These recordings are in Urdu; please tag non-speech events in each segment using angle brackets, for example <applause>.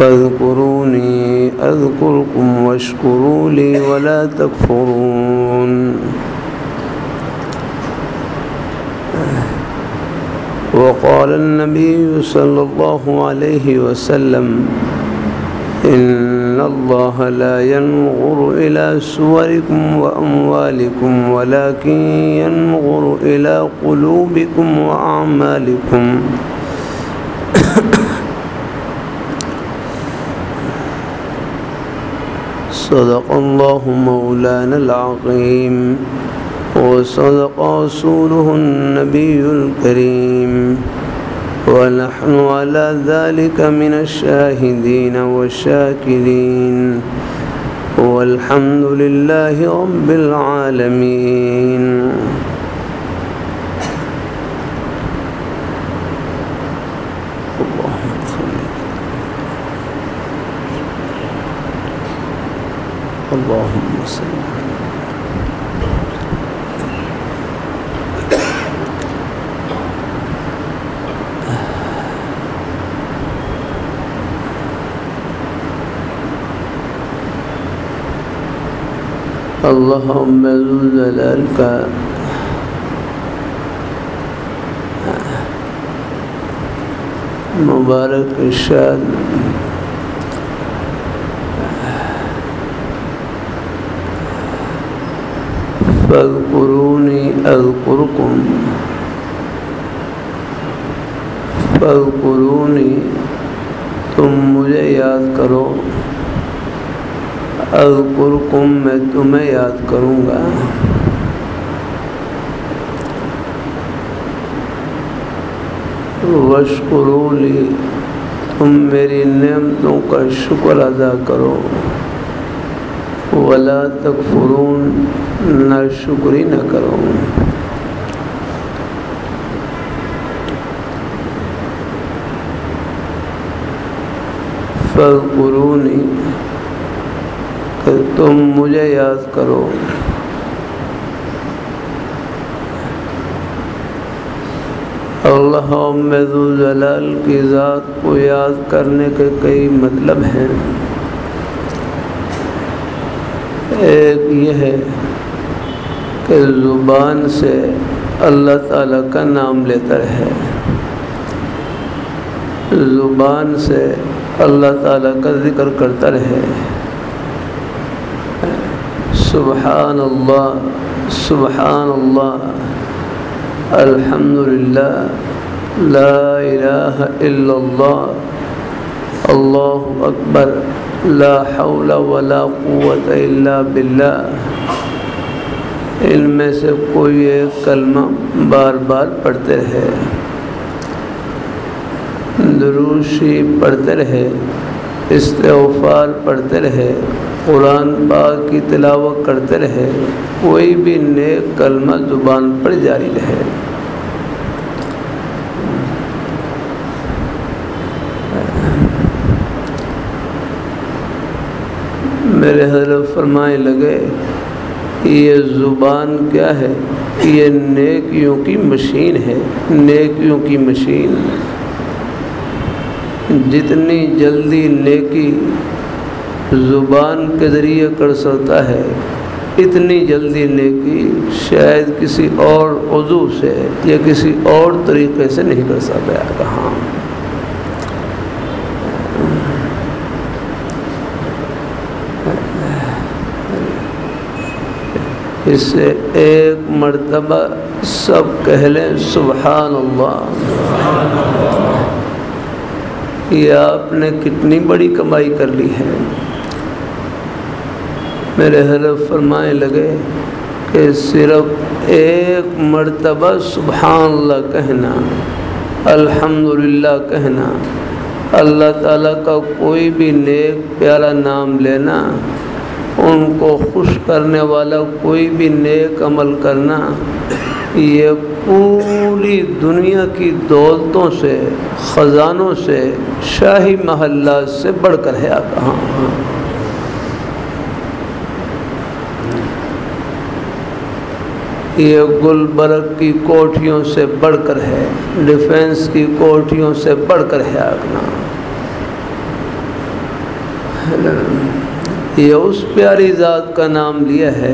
فاذكروني أذكركم واشكروا لي ولا تكفرون. وقال النبي صلى الله عليه وسلم، إن الله لا ينظر إلى سوركم وأموالكم، ولكن ينظر إلى قلوبكم وأعمالكم. صدق الله مولانا العظيم. وصدق رسوله النبي الكريم. ونحن على ذلك من الشاهدين والشاكرين. والحمد لله رب العالمين. اللهم صل اللهم ذو جلال کا مبارک ارشاد فاذکرونی اذکرکم فاذکرونی تم مجھے یاد کرو اذکرکم میں تمہیں یاد کروں گا وشکرولی تم میری نعمتوں کا شکر ادا کرو ولا تکفرون نہ شکری نہ کرو۔ فضرونی کہ تم مجھے یاد کرو۔ اللہ جلال کی ذات کو یاد کرنے کے کئی مطلب ہیں۔ ایک یہ ہے کہ زبان سے اللہ تعالیٰ کا نام لیتا رہے زبان سے اللہ تعالیٰ کا ذکر کرتا رہے۔ سبحان اللہ سبحان اللہ الحمد للہ لا الہ الا اللہ اللہ اکبر، لا حول ولا قوت الا باللہ۔ ان میں سے کوئی ایک کلمہ بار بار پڑھتے رہے۔ دروشی پڑھتے رہے، استغفار پڑھتے رہے، قرآن پاک کی تلاوت کرتے رہے، کوئی بھی نیک کلمہ زبان پر جاری رہے۔ میرے حضرت فرمائے لگے یہ زبان کیا ہے؟ یہ نیکیوں کی مشین ہے۔ نیکیوں کی مشین۔ جتنی جلدی نیکی زبان کے ذریعے کر سکتا ہے، اتنی جلدی نیکی شاید کسی اور عضو سے یا کسی اور طریقے سے نہیں کر سکتا۔ کہاں اس سے ایک مرتبہ سب کہہ لیں، سبحان اللہ۔ یہ آپ نے کتنی بڑی کمائی کر لی ہے۔ میرے حرف فرمائے لگے کہ صرف ایک مرتبہ سبحان اللہ کہنا، الحمدللہ کہنا، اللہ تعالیٰ کا کوئی بھی نیک پیارا نام لینا ان کو خوش کرنے والا کوئی بھی نیک عمل کرنا، یہ پوری دنیا کی دولتوں سے، خزانوں سے، شاہی محلہ سے بڑھ کر ہے۔ کہاں یہ گل برگ کی کوٹھیوں سے بڑھ کر ہے ڈیفینس کی کوٹھیوں سے بڑھ کر ہے۔ آگنا یہ اس پیاری ذات کا نام لیا ہے،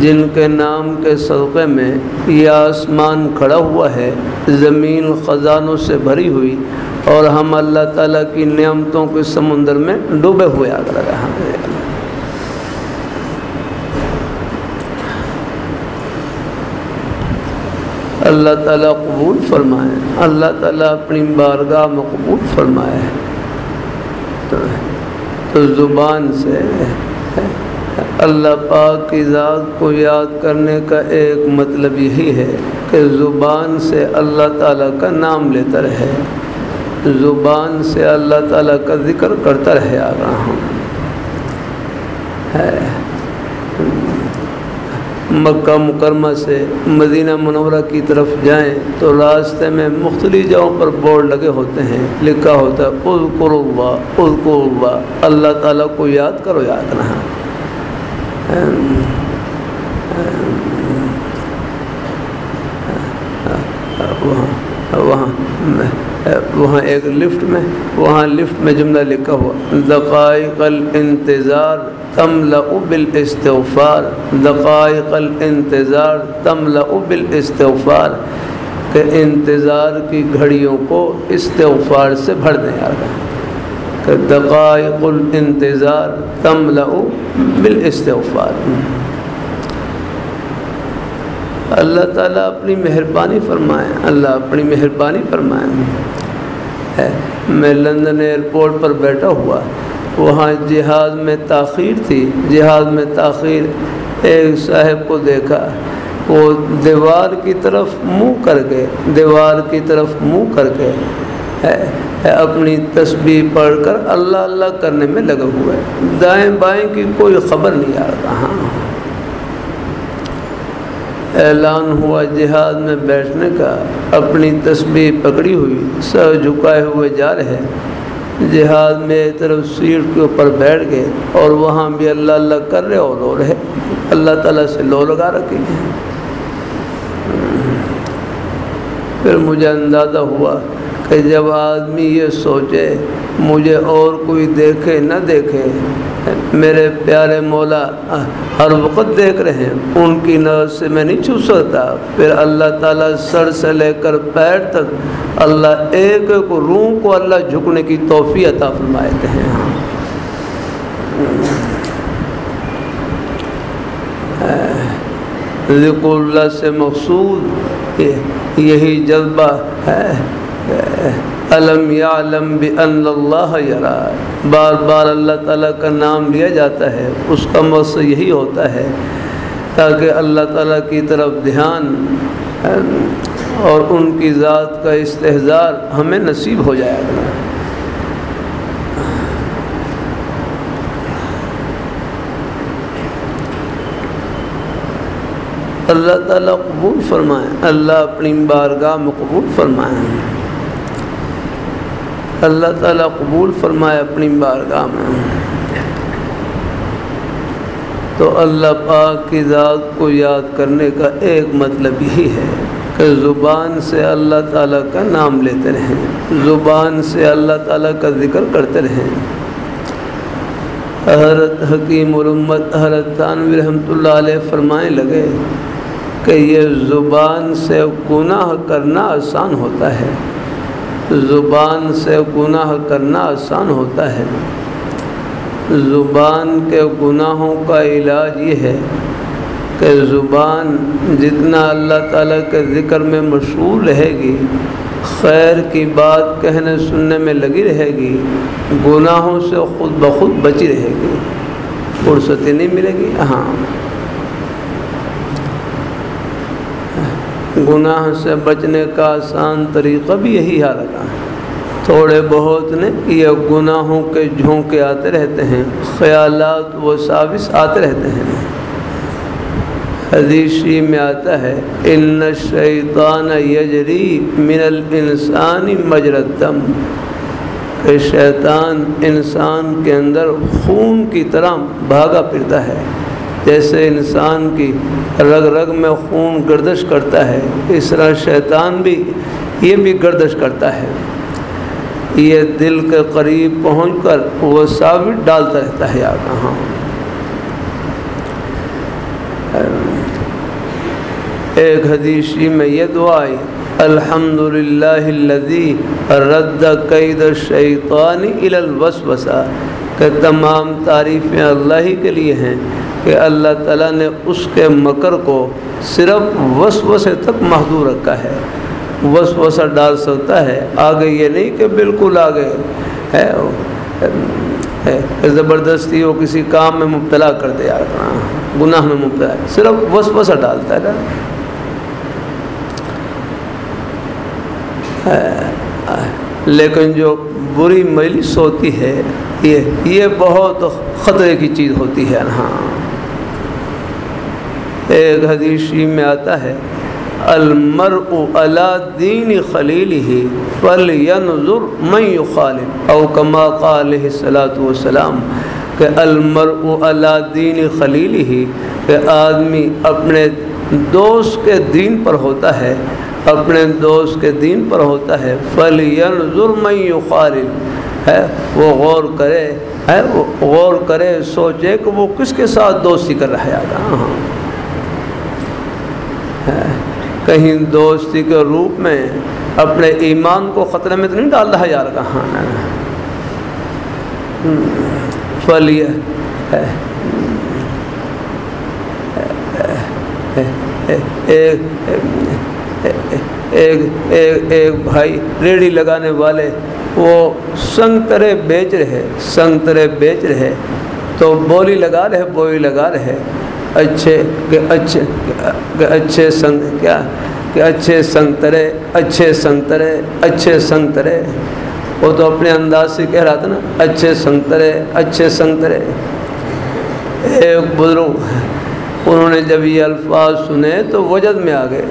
جن کے نام کے صدقے میں یہ آسمان کھڑا ہوا ہے، زمین خزانوں سے بھری ہوئی، اور ہم اللہ تعالیٰ کی نعمتوں کے سمندر میں ڈوبے ہوئے آگ لگا اللہ تعالیٰ قبول فرمائے، اللہ تعالیٰ اپنی بارگاہ میں قبول فرمائے۔ تو زبان سے۔ اللہ پاک کی ذات کو یاد کرنے کا ایک مطلب یہی ہے کہ زبان سے اللہ تعالیٰ کا نام لیتا رہے۔ زبان سے اللہ تعالیٰ کا ذکر کرتا رہے آ رہا ہوں مکہ مکرمہ سے مدینہ منورہ کی طرف جائیں تو راستے میں مختلف جگہوں پر بورڈ لگے ہوتے ہیں۔ لکھا ہوتا ہے اذکر اللہ اذکر اللہ۔ اللہ تعالیٰ کو یاد کرو، یاد رہا۔ وہاں وہاں وہاں ایک لفٹ میں، وہاں لفٹ میں جملہ لکھا ہوا دقائق الانتظار۔ تملا بالاستغفار، دقائق الانتظار تملا بالاستغفار، کہ انتظار کی گھڑیوں کو استغفار سے بھر دیں، یار کہ دقائق الانتظار تملا بالاستغفار۔ اللہ تعالیٰ اپنی مہربانی فرمائے، اللہ اپنی مہربانی فرمائے۔ میں لندن ایئرپورٹ پر بیٹھا ہوا۔ وہاں جہاز میں تاخیر تھی۔ جہاز میں تاخیر، ایک صاحب کو دیکھا۔ وہ دیوار کی طرف منہ کر کے دیوار کی طرف منہ کر کے اپنی تسبیح پڑھ کر اللہ اللہ کرنے میں لگا ہوا ہے دائیں بائیں کی کوئی خبر نہیں آ رہا۔ ہاں۔ اعلان ہوا جہاد میں بیٹھنے کا۔ اپنی تسبیح پکڑی ہوئی، سر جھکائے ہوئے جا رہے۔ جہاد میں طرف سیٹ کے اوپر بیٹھ گئے اور وہاں بھی اللہ اللہ کر رہے اور رو رہے۔ اللہ تعالیٰ سے لو لگا رکھے پھر مجھے اندازہ ہوا کہ جب آدمی یہ سوچے، مجھے اور کوئی دیکھے نہ دیکھے میرے پیارے مولا، ہر وقت دیکھ رہے ہیں، ان کی نظر سے میں نہیں چھو سکتا۔ پھر اللہ تعالیٰ سر سے لے کر پیر تک اللہ ایک ایک روح کو اللہ جھکنے کی توفیع عطا فرمائے ہیں۔ ذکر اللہ سے مقصود یہی جذبہ ہے۔ علم یا علم اللہ یرا بار بار اللہ تعالیٰ کا نام لیا جاتا ہے، اس کا مقصد یہی ہوتا ہے تاکہ اللہ تعالیٰ کی طرف دھیان، اور ان کی ذات کا استحظار ہمیں نصیب ہو جائے۔ گا اللہ تعالیٰ قبول فرمائیں اللہ اپنی بارگاہ میں قبول فرمائیں اللہ تعالیٰ قبول فرمائے اپنی بارگاہ میں۔ تو اللہ پاک کی ذات کو یاد کرنے کا ایک مطلب یہی ہے کہ زبان سے اللہ تعالیٰ کا نام لیتے رہیں۔ زبان سے اللہ تعالیٰ کا ذکر کرتے رہیں۔ حضرت حکیم علمت حضرت تانوی رحمۃ اللہ علیہ فرمائیں لگے کہ یہ زبان سے گناہ کرنا آسان ہوتا ہے۔ زبان سے گناہ کرنا آسان ہوتا ہے۔ زبان کے گناہوں کا علاج یہ ہے کہ زبان جتنا اللہ تعالیٰ کے ذکر میں مشغول رہے گی، خیر کی بات کہنے سننے میں لگی رہے گی، گناہوں سے خود بخود بچی رہے گی۔ فرصتی نہیں ملے گی؟ ہاں۔ گناہ سے بچنے کا آسان طریقہ بھی یہی حال لگا تھوڑے بہت نے یہ گناہوں کے جھونکے آتے رہتے ہیں، خیالات و سابس آتے رہتے ہیں۔ حدیثی میں آتا ہے، ان شیطان یجری من الانسان مجردم کہ شیطان انسان کے اندر خون کی طرح بھاگا پھرتا ہے۔ جیسے انسان کی رگ رگ میں خون گردش کرتا ہے، اس طرح شیطان بھی یہ بھی گردش کرتا ہے۔ یہ دل کے قریب پہنچ کر وہ ثابت ڈالتا رہتا ہے یا کہاں ایک حدیثی میں یہ دعائی الحمد للہ رد قید شیطانی الوسوسہ، کہ تمام تعریفیں اللہ ہی کے لیے ہیں۔ کہ اللہ تعالیٰ نے اس کے مکر کو صرف وسوسے تک محدود رکھا ہے۔ وسوسہ ڈال سکتا ہے، آگے یہ نہیں کہ بالکل آگے ہے زبردستی وہ کسی کام میں مبتلا کر دے گناہ میں مبتلا صرف وسوسہ ڈالتا ہے نا۔ لیکن جو بری مجلس ہوتی ہے، یہ یہ بہت خطرے کی چیز ہوتی ہے ہاں۔ ایک حدیثی میں آتا ہے المر دین خلیل ہی فل ینظر من یخالف، او کما قال صلاۃ وسلام کہ المر دین خلیل ہی کہ آدمی اپنے دوست کے دین پر ہوتا ہے، اپنے دوست کے دین پر ہوتا ہے فل ظلم یخالف، ہے، وہ غور کرے، ہے، وہ غور کرے، سوچے کہ وہ کس کے ساتھ دوستی کر رہا ہے ہاں کہیں دوستی کے روپ میں اپنے ایمان کو خطرے میں تو نہیں ڈال رہا یار کہاں فلی ایک ایک بھائی ریڑھی لگانے والے وہ سنگترے بیچ رہے سنگترے بیچ رہے تو بولی لگا رہے بولی لگا رہے اچھے، کہ اچھے کہ اچھے سنگ کیا؟ کہ اچھے سنگترے اچھے سنگترے اچھے سنگترے وہ تو اپنے انداز سے کہہ رہا تھا نا، اچھے سنگترے اچھے سنگترے ایک بزرگ، انہوں نے جب یہ الفاظ سنے تو وجد میں آ گئے۔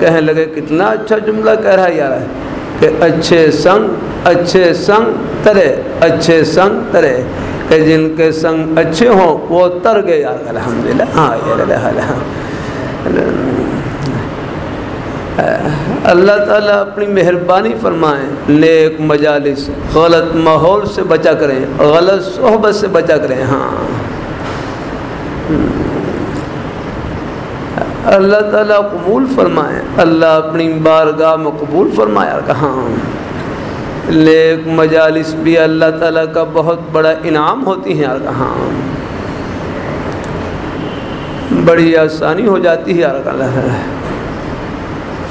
کہنے لگے، کتنا اچھا جملہ کہہ رہا ہے یار۔ کہ اچھے سنگ اچھے سنگ ترے اچھے سنگ ترے کہ جن کے سنگ اچھے ہوں، وہ تر گئے۔ الحمد للہ ہاں اللہ تعالیٰ اپنی مہربانی فرمائیں نیک مجالس، غلط ماحول سے بچا کریں، غلط صحبت سے بچا کریں۔ ہاں۔ اللہ تعالیٰ قبول فرمائیں اللہ اپنی بارگاہ میں قبول فرمایا کہاں لیک مجالس بھی اللہ تعالیٰ کا بہت بڑا انعام ہوتی ہیں۔ یار کہاں بڑی آسانی ہو جاتی ہے۔ یار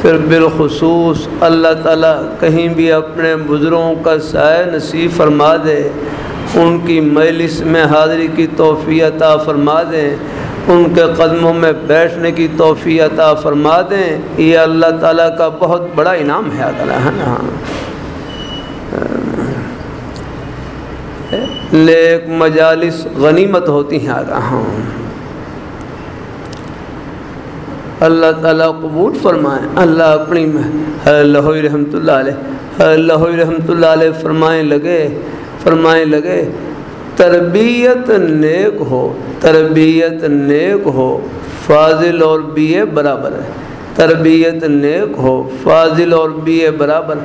پھر بالخصوص اللہ تعالیٰ کہیں بھی اپنے بزرگوں کا سائے نصیب فرما دے۔ ان کی مجلس میں حاضری کی توفیع عطا فرما دیں ان کے قدموں میں بیٹھنے کی توفیع عطا فرما دیں یہ اللہ تعالیٰ کا بہت بڑا انعام ہے۔ اللہ ہے۔ ہاں۔ لیک مجالس غنیمت ہوتی ہیں ہاں اللہ تعالیٰ قبول فرمائیں اللہ اپنی اللہ رحمۃ اللہ علیہ اللہ رحمۃ اللہ علیہ فرمائیں لگے فرمائیں لگے، تربیت نیک ہو، تربیت نیک ہو، فاضل اور بی اے برابر ہے۔ تربیت نیک ہو، فاضل اور بی اے برابر۔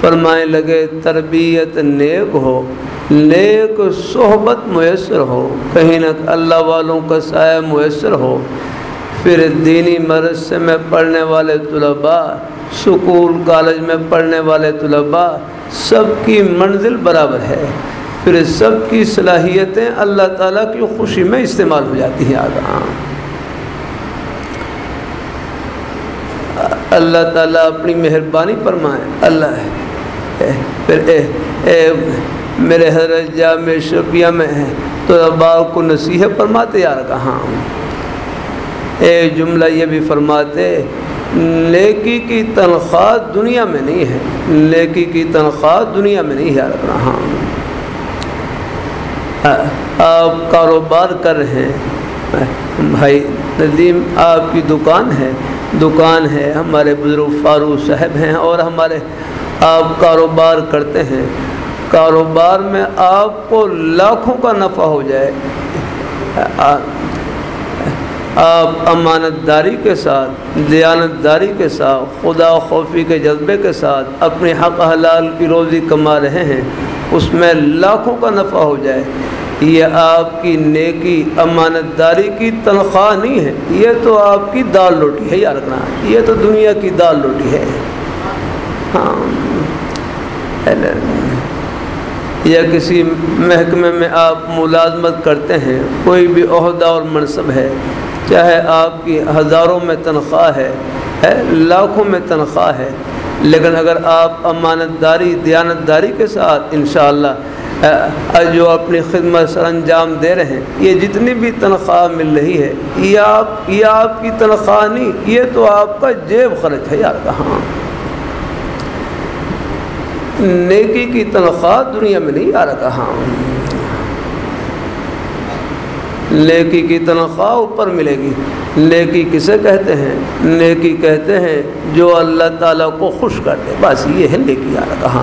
فرمائیں لگے، تربیت نیک ہو، نیک صحبت میسر ہو، کہیں نہ اللہ والوں کا سایہ میسر ہو۔ پھر دینی مدرسے میں پڑھنے والے طلباء، سکول، کالج میں پڑھنے والے طلباء، سب کی منزل برابر ہے۔ پھر سب کی صلاحیتیں اللہ تعالیٰ کی خوشی میں استعمال ہو جاتی ہیں۔ آگاہ اللہ تعالیٰ اپنی مہربانی فرمائے۔ اللہ ہے۔ پھر اے اے میرے حضرت جامع شبیہ میں ہے تو ابا کو نصیحت فرماتے یار کہاں اے جملہ یہ بھی فرماتے، نیکی کی تنخواہ دنیا میں نہیں ہے۔ نیکی کی تنخواہ دنیا میں نہیں ہے یار کہاں آپ کاروبار کر رہے ہیں۔ بھائی ندیم آپ کی دکان ہے۔ دکان ہے، ہمارے بزرگ فاروق صاحب ہیں اور ہمارے آپ کاروبار کرتے ہیں، کاروبار میں آپ کو لاکھوں کا نفع ہو جائے۔ آپ امانت داری کے ساتھ دیانت داری کے ساتھ، خدا خوفی کے جذبے کے ساتھ اپنی حق حلال کی روزی کما رہے ہیں، اس میں لاکھوں کا نفع ہو جائے۔ یہ آپ کی نیکی امانت داری کی تنخواہ نہیں ہے، یہ تو آپ کی دال روٹی ہے یار رکھنا یہ تو دنیا کی دال روٹی ہے۔ یا کسی محکمے میں آپ ملازمت کرتے ہیں، کوئی بھی عہدہ اور منصب ہے، چاہے آپ کی ہزاروں میں تنخواہ ہے ہے، لاکھوں میں تنخواہ ہے، لیکن اگر آپ امانت داری، دیانت داری کے ساتھ انشاءاللہ جو اپنی خدمت سر انجام دے رہے ہیں، یہ جتنی بھی تنخواہ مل رہی ہے، یہ آپ یہ آپ کی تنخواہ نہیں، یہ تو آپ کا جیب خرچ ہے، یار، کہاں؟ نیکی کی تنخواہ دنیا میں نہیں آ رہا کہاں نیکی کی تنخواہ اوپر ملے گی۔ نیکی کسے کہتے ہیں؟ نیکی کہتے ہیں جو اللہ تعالیٰ کو خوش کر دے۔ بس یہ ہے نیکی آ رہا کہاں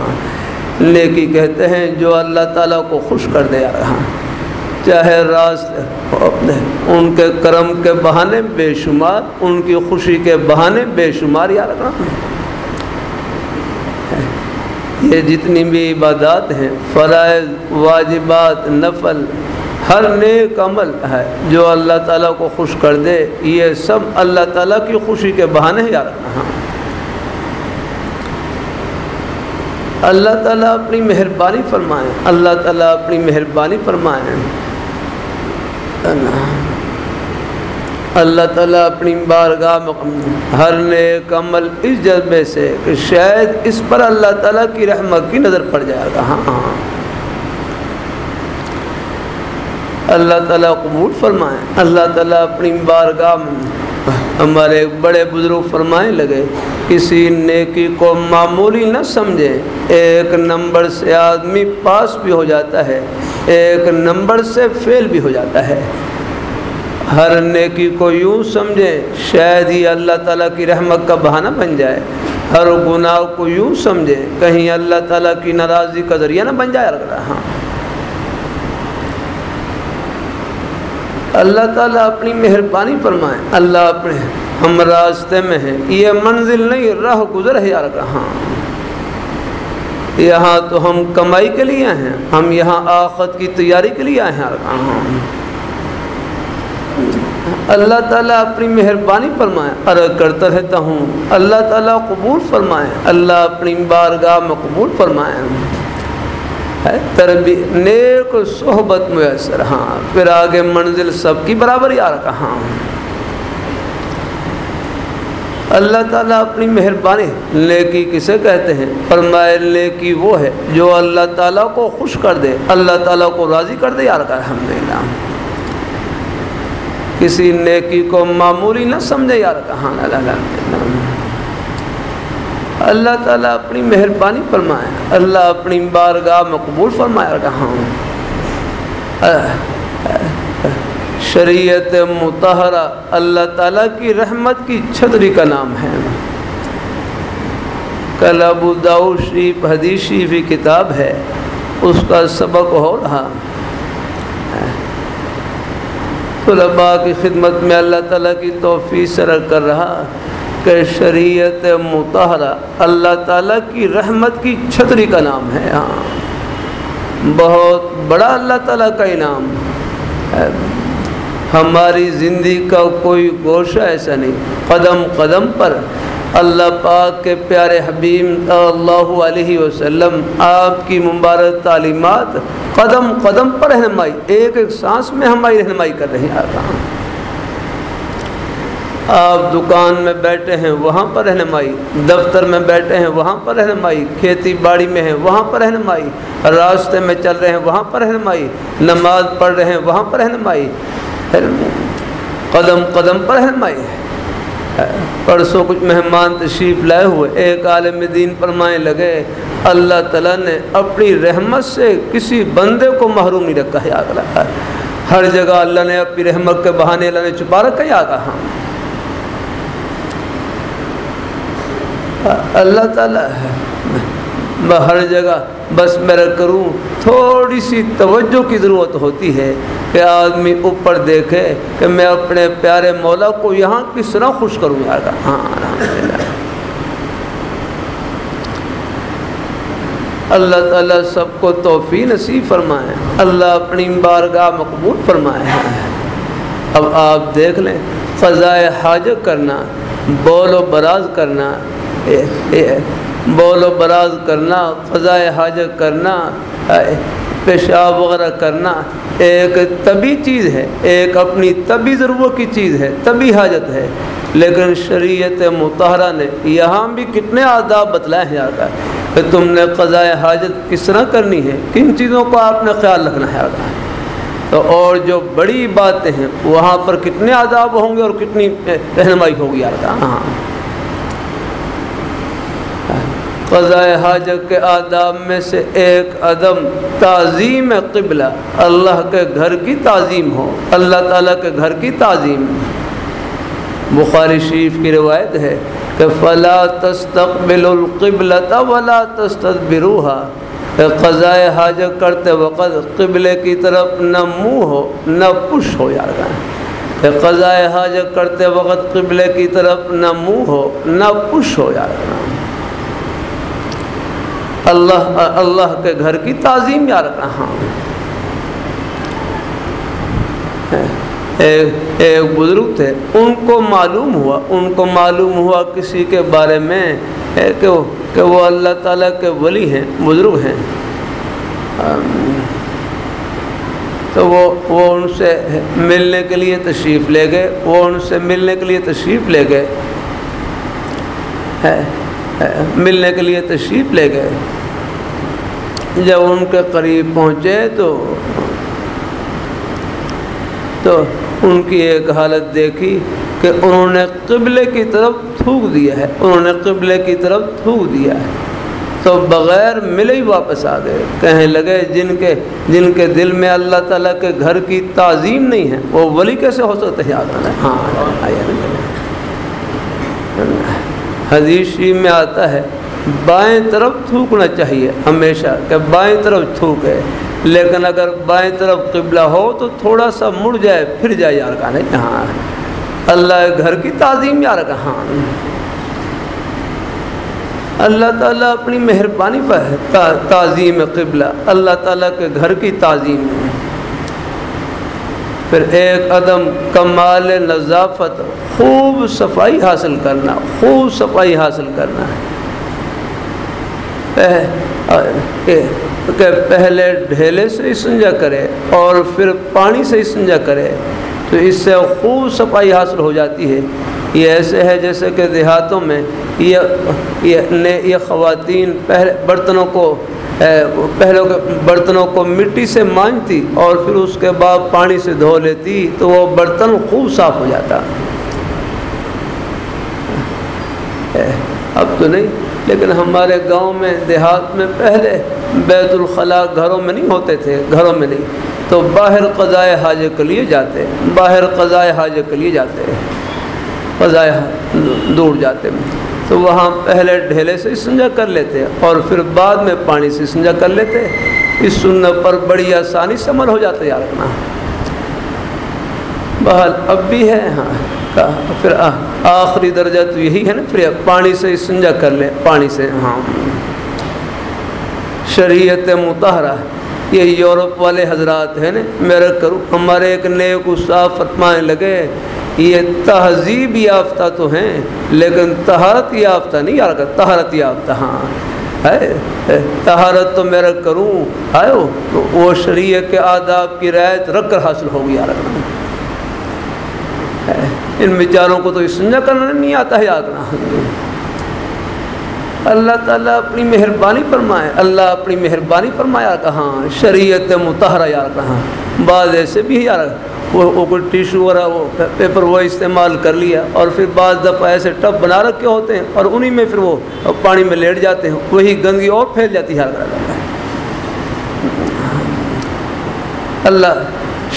نیکی کہتے ہیں جو اللہ تعالیٰ کو خوش کر دے آ رہا ہاں۔ چاہے راست ان کے کرم کے بہانے بے شمار، ان کی خوشی کے بہانے بے شمار یا رکھا یہ جتنی بھی عبادات ہیں، فرائض، واجبات، نفل، ہر نیک عمل ہے، جو اللہ تعالیٰ کو خوش کر دے، یہ سب اللہ تعالیٰ کی خوشی کے بہانے یا رکھنا ہاں۔ اللہ تعالیٰ اپنی مہربانی فرمائیں اللہ تعالیٰ اپنی مہربانی فرمائیں اللہ تعالیٰ اپنی بارگاہ ہر نیک عمل اس جذبے سے کہ شاید اس پر اللہ تعالیٰ کی رحمت کی نظر پڑ جائے گا۔ ہاں ہاں۔ اللہ تعالیٰ قبول فرمائیں اللہ تعالیٰ اپنی بارگاہ میں ہمارے بڑے بزرگ فرمائیں لگے، کسی نیکی کو معمولی نہ سمجھیں ایک نمبر سے آدمی پاس بھی ہو جاتا ہے، ایک نمبر سے فیل بھی ہو جاتا ہے۔ ہر نیکی کو یوں سمجھیں شاید ہی اللہ تعالیٰ کی رحمت کا بہانہ بن جائے۔ ہر گناہ کو یوں سمجھیں کہیں اللہ تعالیٰ کی ناراضی کا ذریعہ نہ بن جائے۔ ہاں۔ اللہ تعالیٰ اپنی مہربانی فرمائیں اللہ اپنے ہم راستے میں ہیں۔ یہ منزل نہیں، راہ گزر ہے۔ یار کہاں یہاں تو ہم کمائی کے لیے ہیں۔ ہم یہاں آخت کی تیاری کے لیے آئے ہیں۔ یار کہاں اللہ تعالیٰ اپنی مہربانی فرمائے، عرض کرتا رہتا ہوں، اللہ تعالیٰ قبول فرمائے، اللہ اپنی بارگاہ میں قبول فرمائے۔ تربی نیک صحبت میسر ہاں پھر آگے منزل سب کی برابر ہی آ رہا ہاں۔ اللہ تعالیٰ اپنی مہربانی، نیکی کسے کہتے ہیں؟ فرمائے، نیکی وہ ہے جو اللہ تعالیٰ کو خوش کر دے، اللہ تعالیٰ کو راضی کر دے یار الحمد للہ کسی نیکی کو معمولی نہ سمجھے، یار، کہاں؟ اللہ تعالیٰ اپنی مہربانی فرمائے، اللہ اپنی بارگاہ مقبول فرمایا کہاں؟ شریعت متحرہ اللہ تعالیٰ کی رحمت کی چھتری کا نام ہے۔ کل ابو داؤ شریف حدیث شریفی کتاب ہے، اس کا سبق ہو رہا۔ طلباء کی خدمت میں اللہ تعالیٰ کی توفیق سر کر رہا کہ شریعت متحرہ اللہ تعالیٰ کی رحمت کی چھتری کا نام ہے ہاں۔ بہت بڑا اللہ تعالیٰ کا انعام ہے۔ ہماری زندگی کا کوئی گوشہ ایسا نہیں، قدم قدم پر اللہ پاک کے پیارے حبیب اللہ علیہ وسلم، آپ کی مبارک تعلیمات قدم قدم پر رہنمائی، ایک ایک سانس میں ہماری رہنمائی کر رہے ہیں آقا۔ آپ دکان میں بیٹھے ہیں، وہاں پر رہنمائی۔ دفتر میں بیٹھے ہیں، وہاں پر رہنمائی۔ کھیتی باڑی میں ہیں، وہاں پر رہنمائی۔ راستے میں چل رہے ہیں، وہاں پر رہنمائی۔ نماز پڑھ رہے ہیں، وہاں پر رہنمائی۔ قدم قدم پر رہنمائی۔ ہے پرسوں کچھ مہمان تشریف لائے ہوئے، ایک عالم دین فرمائیں لگے، اللہ تعالیٰ نے اپنی رحمت سے کسی بندے کو محروم نہیں رکھا یاد رکھا ہر جگہ اللہ نے اپنی رحمت کے بہانے اللہ نے چھپا رکھا ہے آگا ہاں اللہ تعالیٰ ہے۔ میں ہر جگہ بس میرا کروں، تھوڑی سی توجہ کی ضرورت ہوتی ہے کہ آدمی اوپر دیکھے کہ میں اپنے پیارے مولا کو یہاں کس طرح خوش کروں۔ یار ہاں اللہ تعالیٰ سب کو توفی نصیب فرمائے۔ اللہ اپنی بارگاہ مقبول فرمائے۔ اب آپ دیکھ لیں، فضائے حاجت کرنا، بول و براز کرنا بول و براز کرنا، فضائے حاجت کرنا، پیشاب وغیرہ کرنا، ایک طبی چیز ہے، ایک اپنی طبی ضرورت کی چیز ہے، طبی حاجت ہے، لیکن شریعت متحرہ نے یہاں بھی کتنے آداب بتلائے ہیں آگاہ کہ تم نے قضائے حاجت کس طرح کرنی ہے، کن چیزوں کو آپ نے خیال رکھنا ہے آگاہ تو اور جو بڑی باتیں ہیں، وہاں پر کتنے آداب ہوں گے اور کتنی رہنمائی ہوگی آگاہ ہاں۔ قضاء حاجت کے آداب میں سے ایک عدم تعظیم قبلہ اللہ کے گھر کی تعظیم ہو۔ اللہ تعالیٰ کے گھر کی تعظیم۔ بخاری شریف کی روایت ہے کہ فلا تستقبل القبلۃ ولا تستدبروها کہ حاجت کرتے وقت قبلے کی طرف نہ منہ ہو، نہ پش ہو جاتا ہے کہ قضاء حاجت کرتے وقت قبلے کی طرف نہ منہ ہو، نہ پش ہو جاتا ہے اللہ اللہ کے گھر کی تعظیم یا رہا ایک بزرگ تھے، ان کو معلوم ہوا، ان کو معلوم ہوا کسی کے بارے میں کہ وہ کہ وہ اللہ تعالیٰ کے ولی ہیں، بزرگ ہیں۔ تو وہ وہ ان سے ملنے کے لیے تشریف لے گئے، وہ ان سے ملنے کے لیے تشریف لے گئے۔ ملنے کے لیے تشریف لے گئے۔ جب ان کے قریب پہنچے تو تو ان کی ایک حالت دیکھی کہ انہوں نے قبلے کی طرف تھوک دیا ہے۔ انہوں نے قبلے کی طرف تھوک دیا ہے۔ تو بغیر ملے ہی واپس آ گئے۔ کہنے لگے، جن کے جن کے دل میں اللہ تعالیٰ کے گھر کی تعظیم نہیں ہے، وہ ولی کیسے ہو سکتے ہیں؟ ہاں حدیث شریف میں آتا ہے، بائیں طرف تھوکنا چاہیے ہمیشہ کہ بائیں طرف تھوکے۔ لیکن اگر بائیں طرف قبلہ ہو تو تھوڑا سا مڑ جائے، پھر جائے یار کا نہیں ہاں اللہ گھر کی تعظیم یار ہاں اللہ تعالیٰ اپنی مہربانی پر ہے تعظیم قبلہ۔ اللہ تعالیٰ کے گھر کی تعظیم۔ پھر ایک عدم کمال نظافت، خوب صفائی حاصل کرنا، خوب صفائی حاصل کرنا ہے۔ کہ پہلے ڈھیلے سے استنجا کرے اور پھر پانی سے استنجا کرے، تو اس سے خوب صفائی حاصل ہو جاتی ہے۔ یہ ایسے ہے جیسے کہ دیہاتوں میں یہ یہ خواتین پہلے برتنوں کو پہلے برتنوں کو مٹی سے مانجتی اور پھر اس کے بعد پانی سے دھو لیتی تو وہ برتن خوب صاف ہو جاتا۔ اب تو نہیں، لیکن ہمارے گاؤں میں دیہات میں پہلے بیت الخلاء گھروں میں نہیں ہوتے تھے، گھروں میں نہیں، تو باہر قضائے حاجت کے لیے جاتے، باہر قضائے حاجت کے لیے جاتے، قضائے دور جاتے۔ تو وہاں پہلے ڈھیلے سے سنجا کر لیتے اور پھر بعد میں پانی سے سنجا کر لیتے اس سنت پر بڑی آسانی سے عمل ہو جاتا یاد رکھنا بہر اب بھی ہے ہاں پھر آخری درجہ تو یہی ہے نا، پھر پانی سے سنجا کر لے پانی سے ہاں۔ شریعت متحرہ یہ یورپ والے حضرات ہیں نا میرا کروں ہمارے ایک نیک صاف فتمائیں لگے یہ تہذیب یافتہ تو ہیں، لیکن تہارت یافتہ نہیں، یار تہارت یافتہ ہاں ہے تہارت تو میرا کروں آئے وہ شریعت کے آداب کی رعایت رکھ کر حاصل ہوگی، یار ان بیچاروں کو تو یہ سنجا کرنا نہیں آتا ہے، یاد رہا اللہ تعالیٰ اپنی مہربانی فرمائے، اللہ اپنی مہربانی فرمایا کہاں شریعت متحرہ یار کہاں بعض ایسے بھی یار وہ کوئی ٹیشو وغیرہ وہ پیپر وہ استعمال کر لیا اور پھر بعض دفعہ ایسے ٹب بنا رکھے ہوتے ہیں اور انہی میں پھر وہ پانی میں لیٹ جاتے ہیں وہی گندگی اور پھیل جاتی ہے اللہ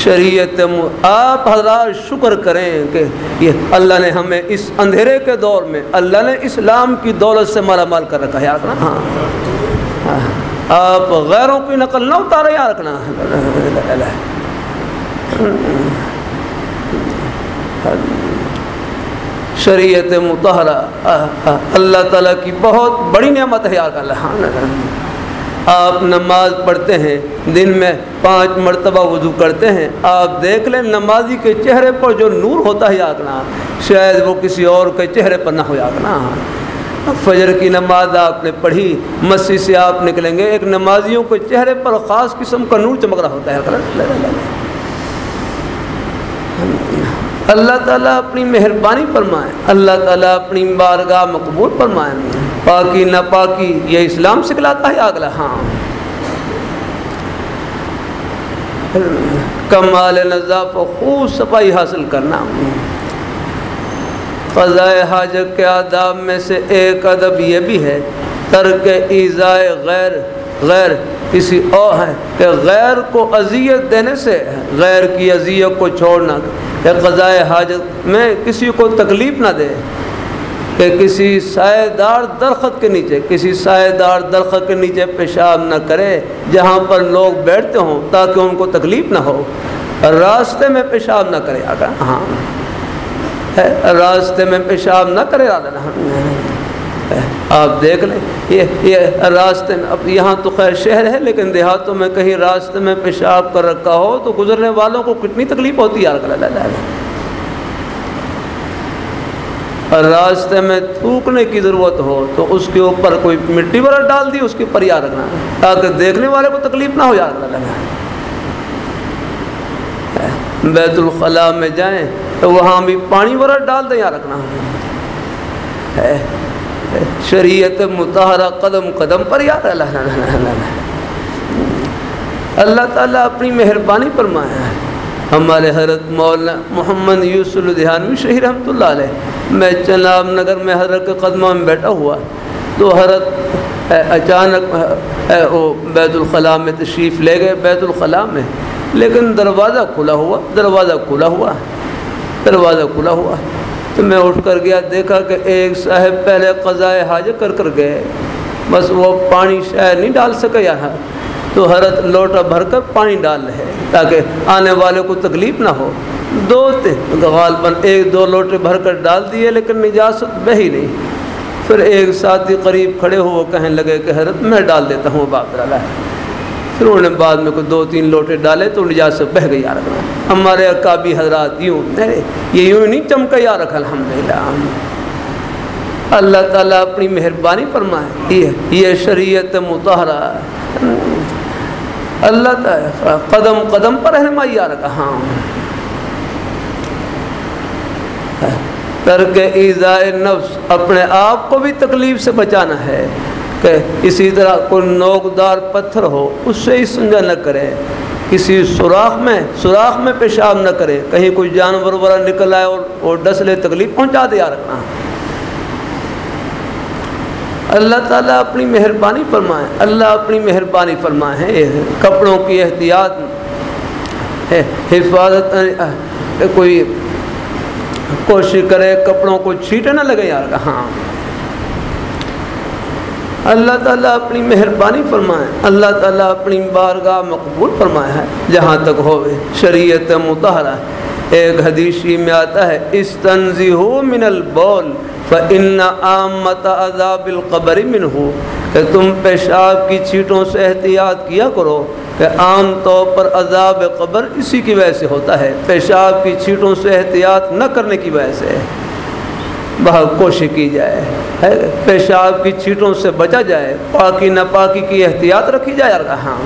شریعت آپ حضرات شکر کریں کہ یہ اللہ نے ہمیں اس اندھیرے کے دور میں اللہ نے اسلام کی دولت سے مالا مال کر رکھا ہے، یاد رکھنا۔ ہاں آپ غیروں کی نقل نہ اتارے، یاد رکھنا۔ شریعت متحرہ اللہ تعالیٰ کی بہت بڑی نعمت ہے یاد اللہ۔ آپ نماز پڑھتے ہیں، دن میں پانچ مرتبہ وضو کرتے ہیں۔ آپ دیکھ لیں، نمازی کے چہرے پر جو نور ہوتا ہے یاگنا شاید وہ کسی اور کے چہرے پر نہ ہو یاگنا فجر کی نماز آپ نے پڑھی، مسجد سے آپ نکلیں گے، ایک نمازیوں کے چہرے پر خاص قسم کا نور چمک رہا ہوتا ہے اللہ تعالیٰ اپنی مہربانی فرمائے، اللہ تعالیٰ اپنی بارگاہ مقبول فرمائے۔ پاکی نہ پاکی یہ اسلام سکھلاتا ہے اگلا۔ ہاں۔ کمال نظاف خوب صفائی حاصل کرنا۔ فضائے حاجت کے آداب میں سے ایک ادب یہ بھی ہے، ترک ایزائے غیر غیر کسی اور ہے کہ غیر کو اذیت دینے سے غیر کی اذیت کو چھوڑنا کہ قضائے حاجت میں کسی کو تکلیف نہ دے کہ کسی سائے دار درخت کے نیچے، کسی سائے دار درخت کے نیچے پیشاب نہ کرے جہاں پر لوگ بیٹھتے ہوں تاکہ ان کو تکلیف نہ ہو۔ راستے میں پیشاب نہ کرے، آگا ہاں راستے میں پیشاب نہ کرے، آگا ہاں، آپ دیکھ لیں، یہ یہ راستے میں، اب یہاں تو خیر شہر ہے، لیکن دیہاتوں میں کہیں راستے میں پیشاب کر رکھا ہو تو گزرنے والوں کو کتنی تکلیف ہوتی ہے؟ اللہ اور راستے میں تھوکنے کی ضرورت ہو تو اس کے اوپر کوئی مٹی وغیرہ ڈال دی، اس کے اوپر یاد رکھنا، تاکہ دیکھنے والے کو تکلیف نہ ہو یاد رکھنا بیت الخلاء میں جائیں تو وہاں بھی پانی وغیرہ ڈال دیں، یاد رکھنا۔ شریعت متحرہ قدم قدم پر یاد اللہ اللہ تعالیٰ اپنی مہربانی فرمایا ہے ہمارے حضرت مولانا محمد یوسف الدھیانوی شہی رحمۃ اللہ علیہ۔ میں چناب نگر میں حضرت کے قدمہ میں بیٹھا ہوا۔ تو حضرت اچانک وہ بیت الخلاء میں تشریف لے گئے، بیت الخلاء میں۔ لیکن دروازہ کھلا ہوا، دروازہ کھلا ہوا، دروازہ کھلا ہوا۔ تو میں اٹھ کر گیا، دیکھا کہ ایک صاحب پہلے قضائے حاجت کر کر گئے۔ بس وہ پانی شاید نہیں ڈال سکے یہاں۔ تو حضرت لوٹا بھر کر پانی ڈال رہے تاکہ آنے والے کو تکلیف نہ ہو۔ دو غالباً ایک دو لوٹے بھر کر ڈال دیے، لیکن نجاست بہ ہی نہیں۔ پھر ایک ساتھی قریب کھڑے ہو وہ کہنے لگے کہ حضرت میں ڈال دیتا ہوں، باپ رہا پھر انہوں نے بعد میں کوئی دو تین لوٹے ڈالے تو نجاست بہ گئی یار ہمارے اکابی حضرات یوں یہ یوں نہیں چمکا یا رکھ الحمد للہ اللہ تعالیٰ اپنی مہربانی فرمائے۔ یہ شریعت متحرہ اللہ تعالیٰ قدم قدم پر رہنمائی آ رکھا ہاں۔ کر کے ایزائے نفس، اپنے آپ کو بھی تکلیف سے بچانا ہے۔ کہ اسی طرح کوئی نوکدار پتھر ہو، اس سے ہی سنجا نہ کرے۔ کسی سوراخ میں سوراخ میں پیشاب نہ کرے۔ کہیں کوئی جانور وغیرہ نکل آئے اور وہ ڈس لے تکلیف پہنچا دیا رکھنا اللہ تعالیٰ اپنی مہربانی فرمائے۔ اللہ اپنی مہربانی فرمائے۔ کپڑوں کی احتیاط حفاظت کوئی کوشش کرے، کپڑوں کو چھیٹے نہ لگے یار ہاں۔ اللہ تعالیٰ اپنی مہربانی فرمائے، اللہ تعالیٰ اپنی بارگاہ مقبول فرمائے ہے۔ جہاں تک ہوئے، شریعت متحرہ ایک حدیثی میں آتا ہے اس تنظی ہو من البول فن عامت عذاب القبر من ہو کہ تم پیشاب کی چھیٹوں سے احتیاط کیا کرو کہ عام طور پر عذاب قبر اسی کی وجہ سے ہوتا ہے۔ پیشاب کی چھیٹوں سے احتیاط نہ کرنے کی وجہ سے۔ بہت کوشش کی جائے پیشاب کی چھیٹوں سے بچا جائے، پاکی ناپاکی کی احتیاط رکھی جائے ہاں۔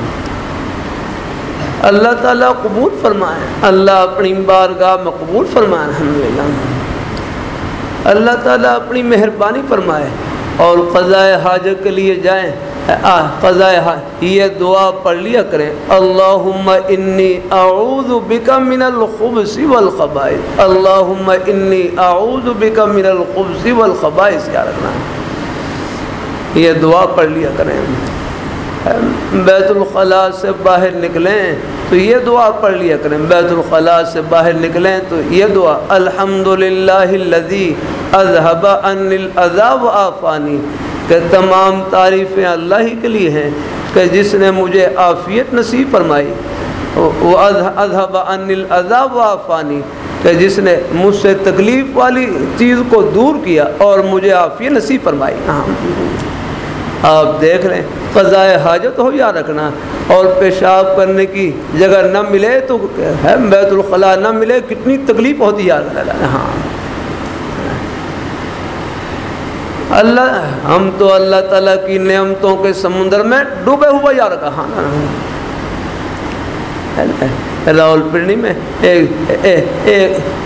اللہ تعالیٰ قبول فرمائے، اللہ اپنی بارگاہ میں قبول فرمائے الحمد للہ اللہ تعالیٰ اپنی مہربانی فرمائے اور قضاء حاجت کے لیے جائیں۔ قضاء ہاں، یہ دعا پڑھ لیا کریں۔ اللہم انی اعوذ بکا من الخبث والخبائث۔ اللہم انی اعوذ بکا من الخبث والخبائث، یا رکھنا یہ دعا پڑھ لیا کریں۔ بیت الخلاء سے باہر نکلیں تو یہ دعا پڑھ لیا کریں۔ بیت الخلاء سے باہر نکلیں تو یہ دعا الحمد للہ اذهب عن العذاب آفانی۔ کہ تمام تعریفیں اللہ ہی کے لیے ہیں کہ جس نے مجھے عافیت نصیب فرمائی۔ وہ اذهب عن العذاب آفانی کہ جس نے مجھ سے تکلیف والی چیز کو دور کیا اور مجھے عافیت نصیب فرمائی۔ ہاں آپ دیکھ لیں، قضاء حاجت ہو یا رکھنا، اور پیشاب کرنے کی جگہ نہ ملے تو ہے، بیت الخلاء نہ ملے، کتنی تکلیف ہوتی یاد ہاں اللہ، ہم تو اللہ تعالیٰ کی نعمتوں کے سمندر میں ڈوبے ہوا یار رکھا ہاں راول پنڈی میں ایک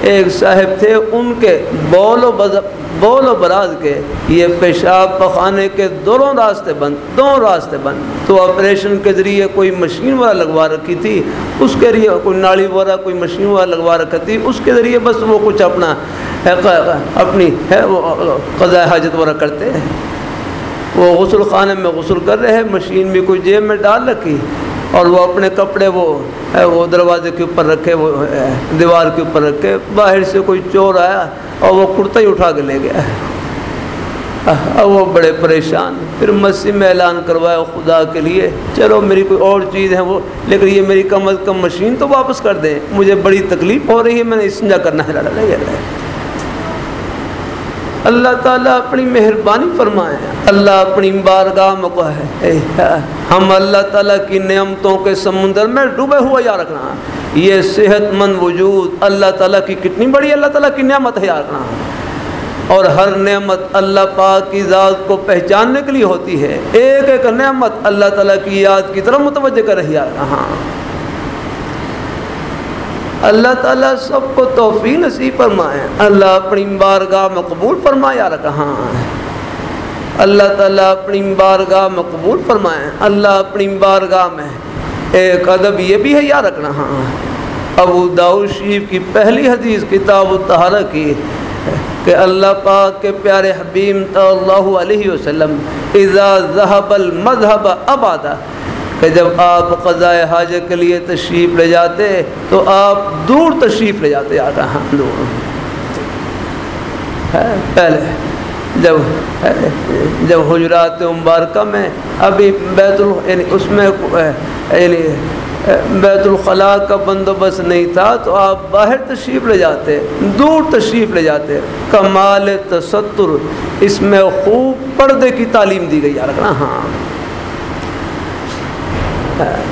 ایک صاحب تھے، ان کے بول و بول و براز کے یہ پیشاب پخانے کے دونوں راستے بند دونوں راستے بند۔ تو آپریشن کے ذریعے کوئی مشین والا لگوا رکھی تھی، اس کے ذریعے کوئی ناڑی والا، کوئی مشین والا لگوا رکھی تھی، اس کے ذریعے بس وہ کچھ اپنا اپنی ہے، وہ قضاء حاجت وغیرہ کرتے ہیں۔ وہ غسل خانے میں غسل کر رہے ہیں مشین بھی کوئی جیب میں ڈال رکھی۔ اور وہ اپنے کپڑے وہ وہ دروازے کے اوپر رکھے، وہ دیوار کے اوپر رکھے۔ باہر سے کوئی چور آیا اور وہ کرتا ہی اٹھا کے لے گیا اب وہ بڑے پریشان۔ پھر مسجد میں اعلان کروایا خدا کے لیے، چلو میری کوئی اور چیز ہے وہ، لیکن یہ میری کم از کم مشین تو واپس کر دیں۔ مجھے بڑی تکلیف ہو رہی ہے، میں نے استنجا کرنا ہے۔ لڑا اللہ تعالیٰ اپنی مہربانی فرمائے اللہ اپنی بارگاہ میں ہے۔ ہم اللہ تعالیٰ کی نعمتوں کے سمندر میں ڈوبے ہوئے یا رکھنا یہ صحت مند وجود اللہ تعالیٰ کی کتنی بڑی اللہ تعالیٰ کی نعمت ہے یا رکھنا اور ہر نعمت اللہ پاک کی ذات کو پہچاننے کے لیے ہوتی ہے۔ ایک ایک نعمت اللہ تعالیٰ کی یاد کی طرف متوجہ کر رہی ہے۔ ہاں۔ اللہ تعالیٰ سب کو توفیق نصیب فرمائے۔ اللہ اپنی بارگاہ میں قبول فرمایا رکھا اللہ تعالیٰ اپنی بارگاہ میں قبول فرمائے۔ اللہ اپنی بارگاہ میں ایک ادب یہ بھی ہے، یا رکھنا ہاں ابو داؤ شریف کی پہلی حدیث کتاب الطہارہ کی کہ اللہ پاک کے پیارے حبیم اللہ علیہ وسلم، اذا ذہب المذہب ابادا کہ جب آپ قضاء حاجت کے لیے تشریف لے جاتے تو آپ دور تشریف لے جاتے آتا ہاں دور۔ پہلے جب جب حجرات مبارکہ میں ابھی بیت ال یعنی اس میں یعنی بیت الخلاء کا بندوبست نہیں تھا تو آپ باہر تشریف لے جاتے، دور تشریف لے جاتے۔ کمال تستر، اس میں خوب پردے کی تعلیم دی گئی۔ یار ہاں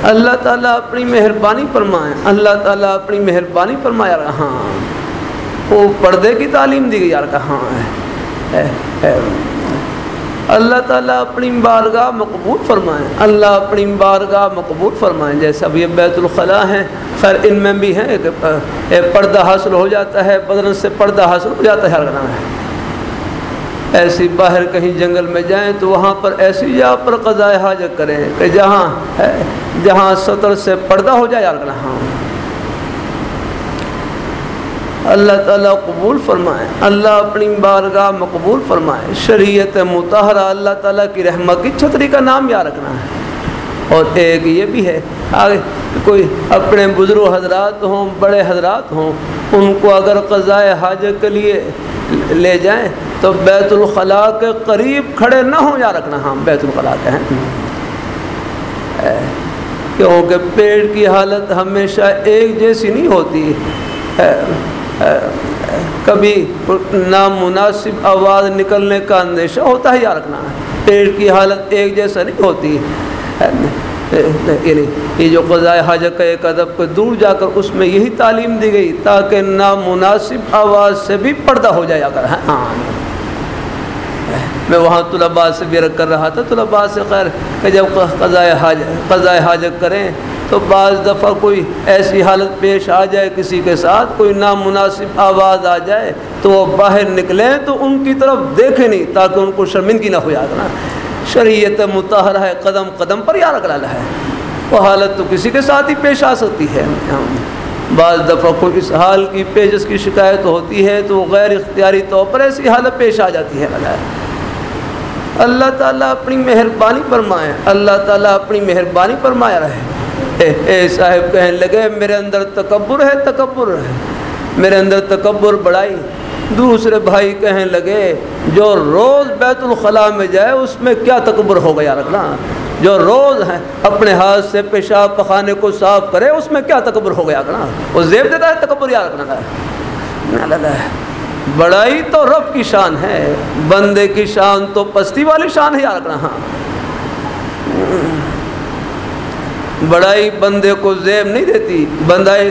اللہ تعالیٰ اپنی مہربانی فرمائے۔ اللہ تعالیٰ اپنی مہربانی فرمایا ہاں۔ وہ پردے کی تعلیم دی گئی۔ یار کہاں ہے اللہ تعالیٰ اپنی بارگاہ مقبول فرمائیں اللہ اپنی بارگاہ مقبول فرمائیں جیسے اب یہ بیت الخلاء ہیں۔ خیر، ان میں بھی ہیں۔ کہ پردہ حاصل ہو جاتا ہے۔ بدن سے پردہ حاصل ہو جاتا ہے۔ ہر ہے۔ ایسی باہر کہیں جنگل میں جائیں تو وہاں پر ایسی جگہ پر قضاء حاجت کریں کہ جہاں ہے، جہاں سطر سے پردہ ہو جائے یار ہاں اللہ تعالیٰ قبول فرمائے، اللہ اپنی بارگاہ مقبول فرمائے۔ شریعت متحرہ اللہ تعالیٰ کی رحمت کی چھتری کا نام یاد رکھنا ہے۔ اور ایک یہ بھی ہے، آگے کوئی اپنے بزرگ حضرات ہوں، بڑے حضرات ہوں ان کو اگر قضاء حاجت کے لیے لے جائیں تو بیت الخلاء کے قریب کھڑے نہ ہوں، یا رکھنا ہاں بیت الخلاء کے ہیں۔ کیونکہ پیڑ کی حالت ہمیشہ ایک جیسی نہیں ہوتی۔ کبھی نامناسب آواز نکلنے کا اندیشہ ہوتا ہے، یا رکھنا۔ پیٹ کی حالت ایک جیسا نہیں ہوتی۔ یعنی یہ جو قضاء حاجت کا ایک ادب کو دور جا کر اس میں یہی تعلیم دی گئی تاکہ نامناسب آواز سے بھی پردہ ہو جائے اگر ہاں, ہاں،, ہاں۔ میں وہاں طلباء سے بھی رکھ کر رہا تھا، طلباء سے خیر کہ جب قضاء حاجت قضاء حاجت کریں تو بعض دفعہ کوئی ایسی حالت پیش آ جائے کسی کے ساتھ، کوئی نامناسب آواز آ جائے تو وہ باہر نکلیں تو ان کی طرف دیکھیں نہیں تاکہ ان کو شرمندگی نہ ہو، یاد شریعت متحرہ ہے، قدم قدم پر یا رکھ ہے۔ وہ حالت تو کسی کے ساتھ ہی پیش آ سکتی ہے۔ بعض دفعہ کوئی اس حال کی پیجس کی شکایت ہوتی ہے تو غیر اختیاری طور پر ایسی حالت پیش آ جاتی ہے۔ اللہ تعالیٰ اپنی مہربانی فرمائے، اللہ تعالیٰ اپنی مہربانی فرمایا رہے۔ اے اے صاحب، کہنے لگے، میرے اندر تکبر ہے تکبر ہے۔ میرے اندر تکبر بڑھائی دوسرے بھائی کہنے لگے، جو روز بیت الخلاء میں جائے، اس میں کیا تکبر ہو گیا رکھنا جو روز ہے اپنے ہاتھ سے پیشاب پخانے کو صاف کرے، اس میں کیا تکبر ہو گیا رکھنا وہ زیب دیتا ہے تکبر یا رکھنا بڑائی تو رب کی شان ہے، بندے کی شان تو پستی والی شان ہے یا رکھنا ہاں۔ بڑائی بندے کو زیب نہیں دیتی، بندائی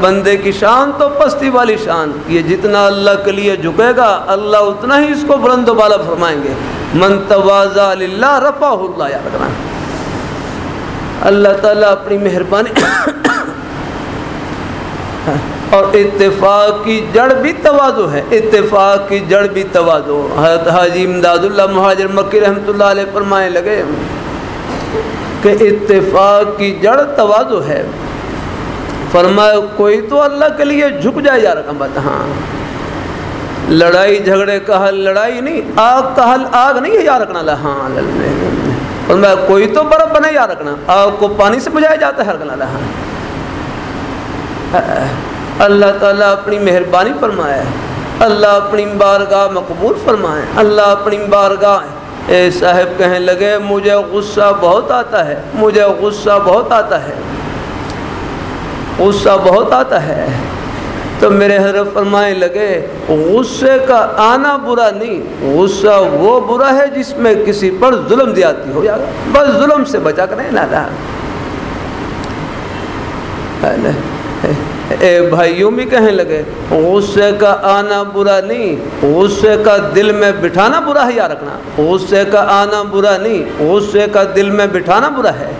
بندے کی شان تو پستی والی شان۔ یہ جتنا اللہ کے لیے جھکے گا، اللہ اتنا ہی اس کو بلند و بالا فرمائیں گے۔ من توازا اللہ رفا اللہ، یاد رکھنا۔ اللہ تعالیٰ اپنی مہربانی اور اتفاق کی جڑ بھی توازو ہے۔ اتفاق کی جڑ بھی توازو۔ حضرت حاجی امداد اللہ مہاجر مکی رحمۃ اللہ علیہ فرمائے لگے کہ اتفاق کی جڑ توازو ہے۔ فرمایا، کوئی تو اللہ کے لیے جھک جائے جا رکھا بات۔ ہاں۔ لڑائی جھگڑے کا حل، لڑائی نہیں، آگ کا حل، آگ نہیں ہے یا رکھنا ہاں فرمایا، کوئی تو برف بنے یا رکھنا آگ کو پانی سے بجھایا جاتا ہے رکھنا ہاں۔ اللہ تعالیٰ اپنی مہربانی فرمائے۔ اللہ اپنی بارگاہ مقبول فرمائے۔ اللہ اپنی بارگاہ اے صاحب کہنے لگے، مجھے غصہ بہت آتا ہے، مجھے غصہ بہت آتا ہے۔ غصہ بہت آتا ہے۔ تو میرے حضرت فرمائے لگے، غصے کا آنا برا نہیں، غصہ وہ برا ہے جس میں کسی پر ظلم زیادتی ہو۔ جائے گا بس ظلم سے بچا کر نہیں اے بھائیوں بھی کہنے لگے، غصے کا آنا برا نہیں، غصے کا دل میں بٹھانا برا ہے یا رکھنا۔ غصے کا آنا برا نہیں، غصے کا دل میں بٹھانا برا ہے۔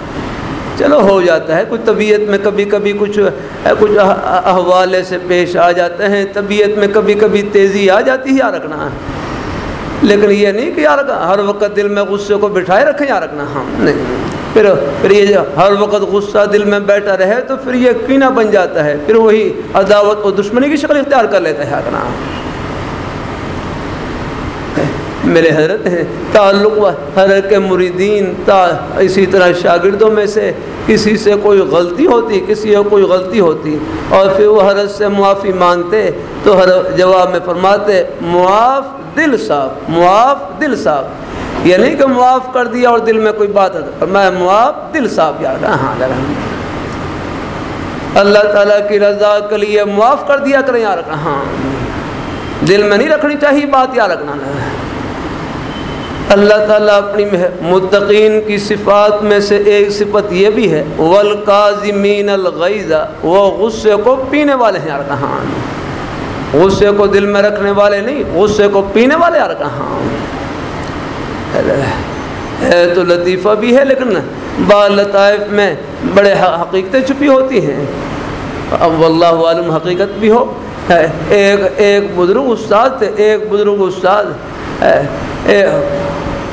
چلو ہو جاتا ہے کچھ طبیعت میں کبھی کبھی کچھ کچھ احوالے سے پیش آ جاتے ہیں، طبیعت میں کبھی کبھی تیزی آ جاتی ہے یا رکھنا۔ لیکن یہ نہیں کہ یار ہر وقت دل میں غصے کو بٹھائے رکھیں یا رکھنا۔ ہاں نہیں۔ پھر پھر یہ ہر وقت غصہ دل میں بیٹھا رہے تو پھر یہ کینہ بن جاتا ہے، پھر وہی عداوت اور دشمنی کی شکل اختیار کر لیتا ہے اپنا میرے حضرت ہیں تعلق حضرت کے مریدین، تا اسی طرح شاگردوں میں سے کسی سے کوئی غلطی ہوتی، کسی کو کوئی غلطی ہوتی اور پھر وہ حضرت سے معافی مانگتے تو ہر جواب میں فرماتے، معاف دل صاف معاف دل صاف یہ نہیں کہ معاف کر دیا اور دل میں کوئی بات ہے میں معاف، دل صاف یاد ہاں اللہ تعالیٰ کی رضا کے لیے معاف کر دیا کریں یار ہاں۔ دل میں نہیں رکھنی چاہیے بات یا رکھنا۔ اللہ تعالیٰ اپنی متقین کی صفات میں سے ایک صفت یہ بھی ہے ولقاظمین الغیزہ وہ غصے کو پینے والے ہیں یار کہاں غصے کو دل میں رکھنے والے نہیں، غصے کو پینے والے یار کہاں ہے تو لطیفہ بھی ہے لیکن با لطائف میں بڑے حقیقتیں چھپی ہوتی ہیں۔ اب واللہ عالم حقیقت بھی ہو۔ ایک ایک بزرگ استاد تھے ایک بزرگ استاد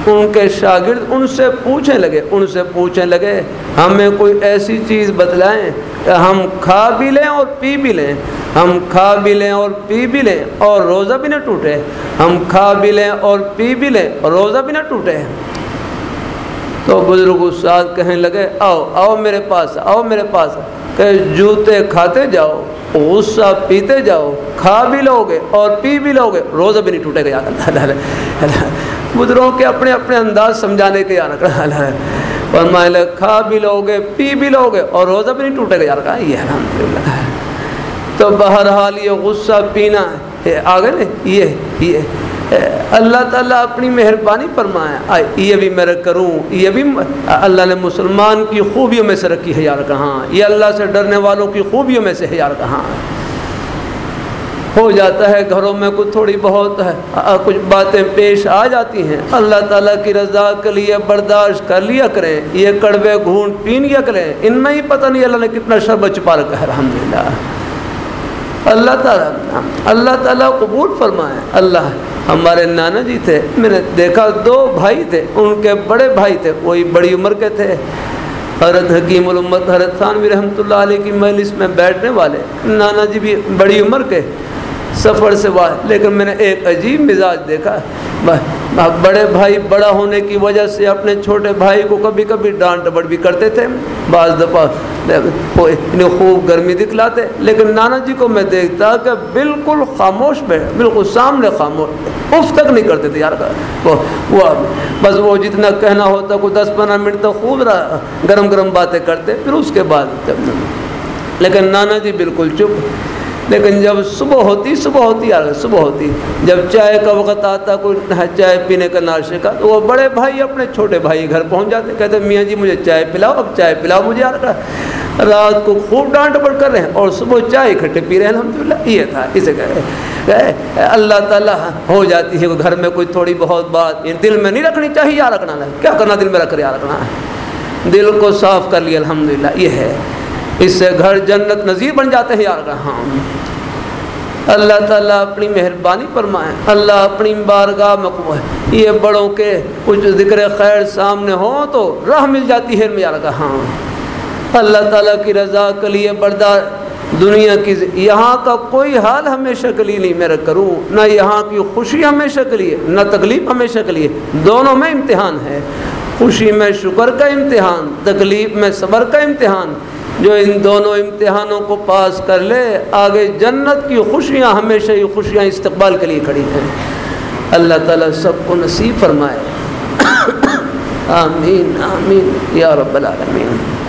ان کے شاگرد ان سے پوچھنے لگے، ان سے پوچھنے لگے، ہمیں کوئی ایسی چیز بتلائیں کہ ہم کھا بھی لیں اور پی بھی لیں۔ ہم کھا بھی لیں اور پی بھی لیں اور روزہ بھی نہ ٹوٹے۔ ہم کھا بھی لیں اور پی بھی لیں اور روزہ بھی نہ ٹوٹے۔ تو بزرگ استاد کہنے لگے، آؤ آؤ میرے پاس، آؤ میرے پاس، کہ جوتے کھاتے جاؤ، غصہ پیتے جاؤ، کھا بھی لو گے اور پی بھی لو گے روزہ بھی نہیں ٹوٹے گا۔ <laughs> بزرگوں کے اپنے اپنے انداز سمجھانے کے یاد فرمائے کھا بھی لو گے پی بھی لو گے اور روزہ بھی نہیں ٹوٹے گا۔ یار یہ الحمد للہ تو بہرحال یہ غصہ پینا ہے۔ آگے نا یہ یہ۔ اللہ تعالیٰ اپنی مہربانی فرمایا یہ بھی میں کروں۔ یہ بھی اللہ نے مسلمان کی خوبیوں میں سے رکھی ہے۔ یار، کہاں؟ یہ اللہ سے ڈرنے والوں کی خوبیوں میں سے ہے۔ یار، کہاں؟ ہو جاتا ہے، گھروں میں کچھ تھوڑی بہت ہے کچھ باتیں پیش آ جاتی ہیں۔ اللہ تعالیٰ کی رضا کے لیے برداشت کر لیا کریں، یہ کڑوے گھونٹ پی لیا کریں۔ ان میں ہی پتہ نہیں اللہ نے کتنا شربت چھپا رکھا ہے الحمد للہ اللہ تعالیٰ اللہ تعالیٰ قبول فرمائے۔ اللہ ہمارے نانا جی تھے، میں نے دیکھا دو بھائی تھے، ان کے بڑے بھائی تھے، وہی بڑی عمر کے تھے۔ حضرت حکیم الامت، حضرت خانوی رحمۃ اللہ علیہ کی مجلس میں بیٹھنے والے۔ نانا جی بھی بڑی عمر کے۔ سفر سے واحد لیکن میں نے ایک عجیب مزاج دیکھا۔ بڑے بھائی، بڑا ہونے کی وجہ سے اپنے چھوٹے بھائی کو کبھی کبھی ڈانٹ ڈپٹ بھی کرتے تھے۔ بعض دفعہ انہیں خوب گرمی دکھلاتے۔ لیکن نانا جی کو میں دیکھتا کہ بالکل خاموش بیٹھ بالکل سامنے خاموش۔ اف تک نہیں کرتے تھے، یار۔ وہ بس وہ جتنا کہنا ہوتا، کوئی دس پندرہ منٹ تک خوب رہا۔ گرم گرم باتیں کرتے۔ پھر اس کے بعد۔ لیکن نانا جی بالکل چپ۔ لیکن جب صبح ہوتی صبح ہوتی آ صبح ہوتی۔ جب چائے کا وقت آتا، کوئی چائے پینے کا ناشے کا، تو وہ بڑے بھائی، اپنے چھوٹے بھائی گھر پہنچ جاتے۔ کہتے، میاں جی مجھے چائے پلاؤ، اب چائے پلاؤ، مجھے آ رہا رات کو خوب ڈانٹ پڑ کر رہے ہیں اور صبح چائے اکٹھے پی رہے ہیں۔ الحمد للہ یہ تھا، اسے کہ اللہ تعالیٰ ہو جاتی ہے، گھر میں کوئی تھوڑی بہت بات دل میں نہیں رکھنی چاہیے یا رکھنا ہے۔ کیا کرنا دل میں رکھ رہے یا رکھنا ہے۔ دل کو صاف کر لیا الحمد للہ یہ ہے۔ اس سے گھر جنت نظیر بن جاتے ہیں یار ہاں۔ اللہ تعالیٰ اپنی مہربانی فرمائے۔ اللہ اپنی بارگاہ مقبول۔ یہ بڑوں کے کچھ ذکر خیر سامنے ہوں تو راہ مل جاتی ہے یار ہاں۔ اللہ تعالیٰ کی رضا کے لیے بردار۔ دنیا کی یہاں کا کوئی حال ہمیشہ کے لیے نہیں میرا کروں نہ یہاں کی خوشی ہمیشہ کے لیے، نہ تکلیف ہمیشہ کے لیے۔ دونوں میں امتحان ہے۔ خوشی میں شکر کا امتحان، تکلیف میں صبر کا امتحان۔ جو ان دونوں امتحانوں کو پاس کر لے، آگے جنت کی خوشیاں ہمیشہ ہی خوشیاں استقبال کے لیے کھڑی ہیں اللہ تعالیٰ سب کو نصیب فرمائے۔ <coughs> آمین آمین، یا رب العالمین۔